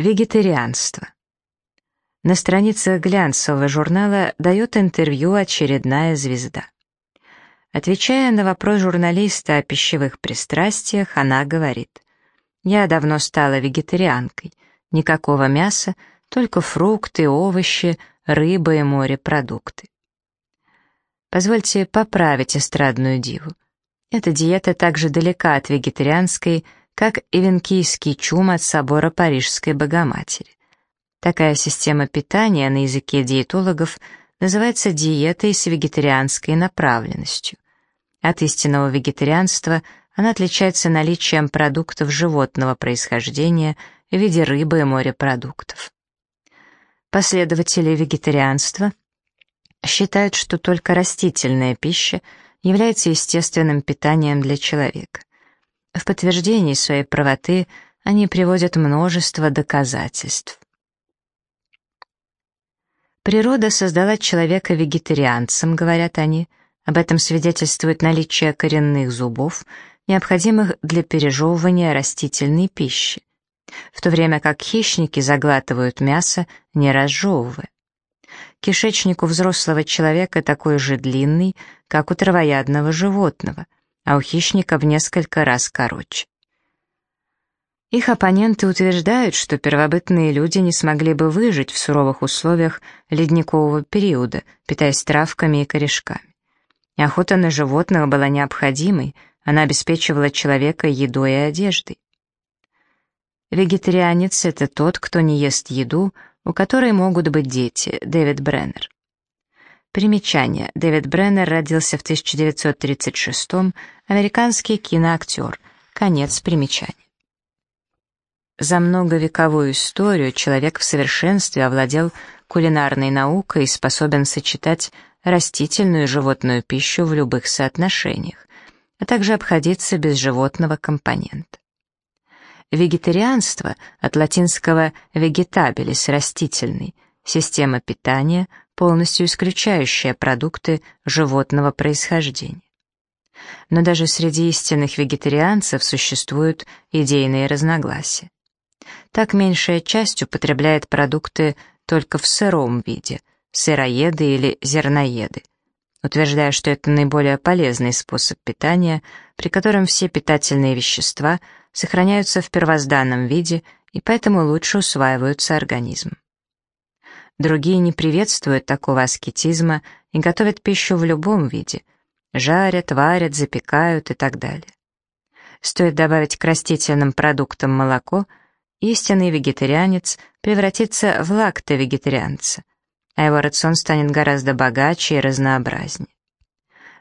Вегетарианство. На страницах глянцевого журнала дает интервью очередная звезда. Отвечая на вопрос журналиста о пищевых пристрастиях, она говорит, «Я давно стала вегетарианкой. Никакого мяса, только фрукты, овощи, рыба и морепродукты». Позвольте поправить эстрадную диву. Эта диета также далека от вегетарианской, как и венкийский чум от собора Парижской Богоматери. Такая система питания на языке диетологов называется диетой с вегетарианской направленностью. От истинного вегетарианства она отличается наличием продуктов животного происхождения в виде рыбы и морепродуктов. Последователи вегетарианства считают, что только растительная пища является естественным питанием для человека. В подтверждении своей правоты они приводят множество доказательств. Природа создала человека вегетарианцем, говорят они. Об этом свидетельствует наличие коренных зубов, необходимых для пережевывания растительной пищи, в то время как хищники заглатывают мясо, не разжевывая. Кишечник у взрослого человека такой же длинный, как у травоядного животного — а у хищника в несколько раз короче. Их оппоненты утверждают, что первобытные люди не смогли бы выжить в суровых условиях ледникового периода, питаясь травками и корешками. И охота на животных была необходимой, она обеспечивала человека едой и одеждой. Вегетарианец — это тот, кто не ест еду, у которой могут быть дети, Дэвид Бреннер. Примечание. Дэвид Бреннер родился в 1936-м, американский киноактер. Конец примечания. За многовековую историю человек в совершенстве овладел кулинарной наукой и способен сочетать растительную и животную пищу в любых соотношениях, а также обходиться без животного компонента. Вегетарианство от латинского vegetabilis – растительный, система питания, полностью исключающая продукты животного происхождения. Но даже среди истинных вегетарианцев существуют идейные разногласия. Так меньшая часть употребляет продукты только в сыром виде, сыроеды или зерноеды, утверждая, что это наиболее полезный способ питания, при котором все питательные вещества сохраняются в первозданном виде и поэтому лучше усваиваются организмом. Другие не приветствуют такого аскетизма и готовят пищу в любом виде. Жарят, варят, запекают и так далее. Стоит добавить к растительным продуктам молоко, истинный вегетарианец превратится в лактовегетарианца, а его рацион станет гораздо богаче и разнообразнее.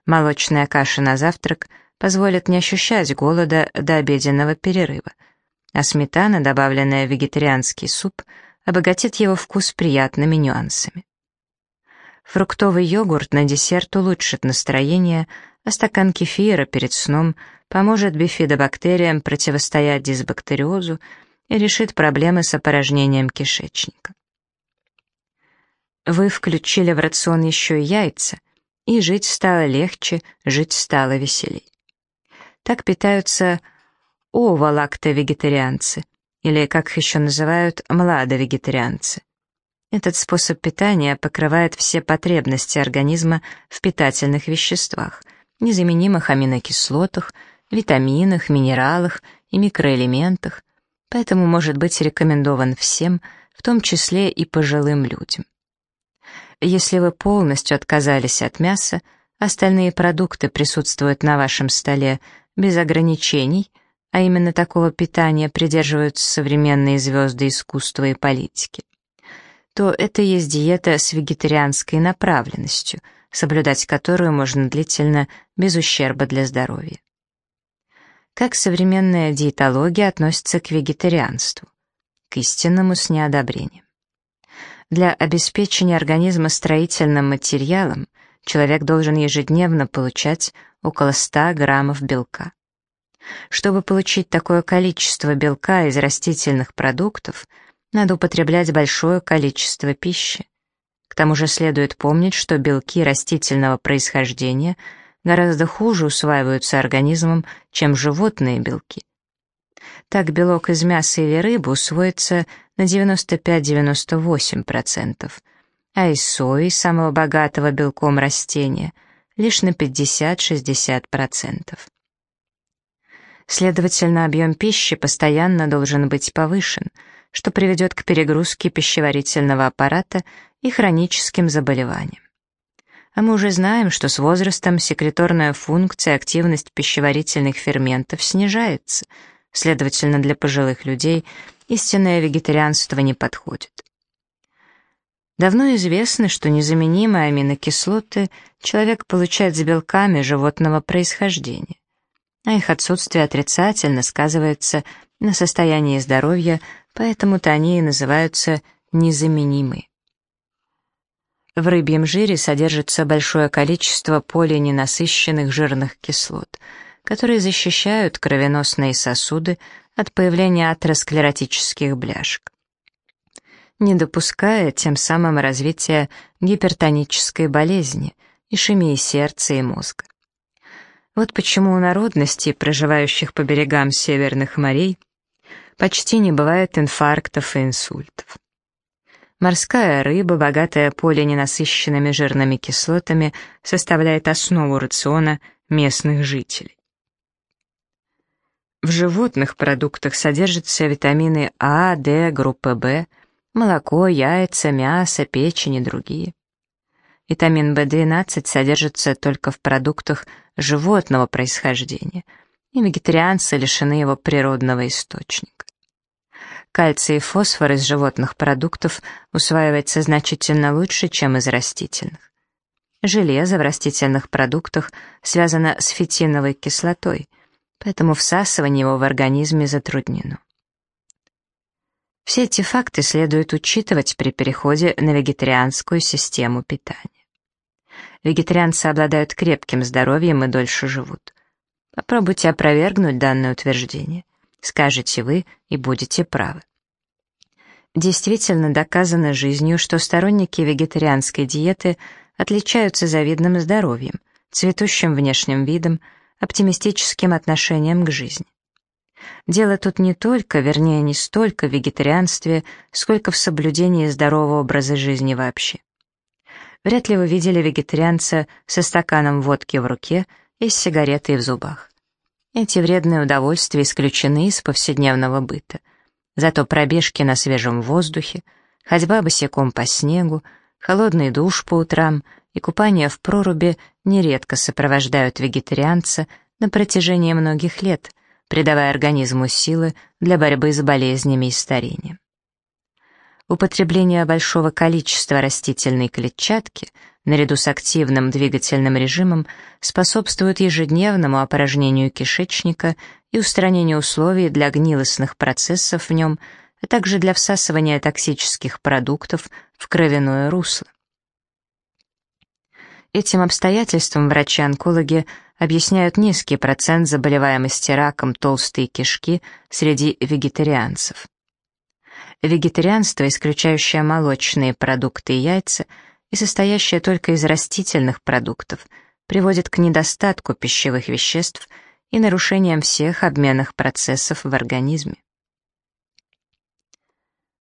Молочная каша на завтрак позволит не ощущать голода до обеденного перерыва, а сметана, добавленная в вегетарианский суп – обогатит его вкус приятными нюансами. Фруктовый йогурт на десерт улучшит настроение, а стакан кефира перед сном поможет бифидобактериям противостоять дисбактериозу и решит проблемы с опорожнением кишечника. Вы включили в рацион еще и яйца, и жить стало легче, жить стало веселей. Так питаются оволактовегетарианцы — или, как их еще называют, младовегетарианцы. Этот способ питания покрывает все потребности организма в питательных веществах, незаменимых аминокислотах, витаминах, минералах и микроэлементах, поэтому может быть рекомендован всем, в том числе и пожилым людям. Если вы полностью отказались от мяса, остальные продукты присутствуют на вашем столе без ограничений – а именно такого питания придерживаются современные звезды искусства и политики, то это есть диета с вегетарианской направленностью, соблюдать которую можно длительно без ущерба для здоровья. Как современная диетология относится к вегетарианству? К истинному с неодобрением. Для обеспечения организма строительным материалом человек должен ежедневно получать около 100 граммов белка. Чтобы получить такое количество белка из растительных продуктов, надо употреблять большое количество пищи. К тому же следует помнить, что белки растительного происхождения гораздо хуже усваиваются организмом, чем животные белки. Так белок из мяса или рыбы усвоится на 95-98%, а из сои, самого богатого белком растения, лишь на 50-60%. Следовательно, объем пищи постоянно должен быть повышен, что приведет к перегрузке пищеварительного аппарата и хроническим заболеваниям. А мы уже знаем, что с возрастом секреторная функция, активность пищеварительных ферментов снижается, следовательно, для пожилых людей истинное вегетарианство не подходит. Давно известно, что незаменимые аминокислоты человек получает с белками животного происхождения а их отсутствие отрицательно сказывается на состоянии здоровья, поэтому-то они и называются незаменимы. В рыбьем жире содержится большое количество полиненасыщенных жирных кислот, которые защищают кровеносные сосуды от появления атеросклеротических бляшек, не допуская тем самым развития гипертонической болезни, ишемии сердца и мозга. Вот почему у народностей, проживающих по берегам северных морей, почти не бывает инфарктов и инсультов. Морская рыба, богатая полиненасыщенными жирными кислотами, составляет основу рациона местных жителей. В животных продуктах содержатся витамины А, D, группы В, молоко, яйца, мясо, печень и другие. Витамин В12 содержится только в продуктах животного происхождения, и вегетарианцы лишены его природного источника. Кальций и фосфор из животных продуктов усваивается значительно лучше, чем из растительных. Железо в растительных продуктах связано с фитиновой кислотой, поэтому всасывание его в организме затруднено. Все эти факты следует учитывать при переходе на вегетарианскую систему питания. Вегетарианцы обладают крепким здоровьем и дольше живут. Попробуйте опровергнуть данное утверждение. Скажете вы и будете правы. Действительно доказано жизнью, что сторонники вегетарианской диеты отличаются завидным здоровьем, цветущим внешним видом, оптимистическим отношением к жизни. Дело тут не только, вернее, не столько в вегетарианстве, сколько в соблюдении здорового образа жизни вообще. Вряд ли вы видели вегетарианца со стаканом водки в руке и с сигаретой в зубах. Эти вредные удовольствия исключены из повседневного быта. Зато пробежки на свежем воздухе, ходьба босиком по снегу, холодный душ по утрам и купание в проруби нередко сопровождают вегетарианца на протяжении многих лет, придавая организму силы для борьбы с болезнями и старением. Употребление большого количества растительной клетчатки наряду с активным двигательным режимом способствует ежедневному опорожнению кишечника и устранению условий для гнилостных процессов в нем, а также для всасывания токсических продуктов в кровяное русло. Этим обстоятельством врачи-онкологи объясняют низкий процент заболеваемости раком толстой кишки среди вегетарианцев. Вегетарианство, исключающее молочные продукты и яйца, и состоящее только из растительных продуктов, приводит к недостатку пищевых веществ и нарушениям всех обменных процессов в организме.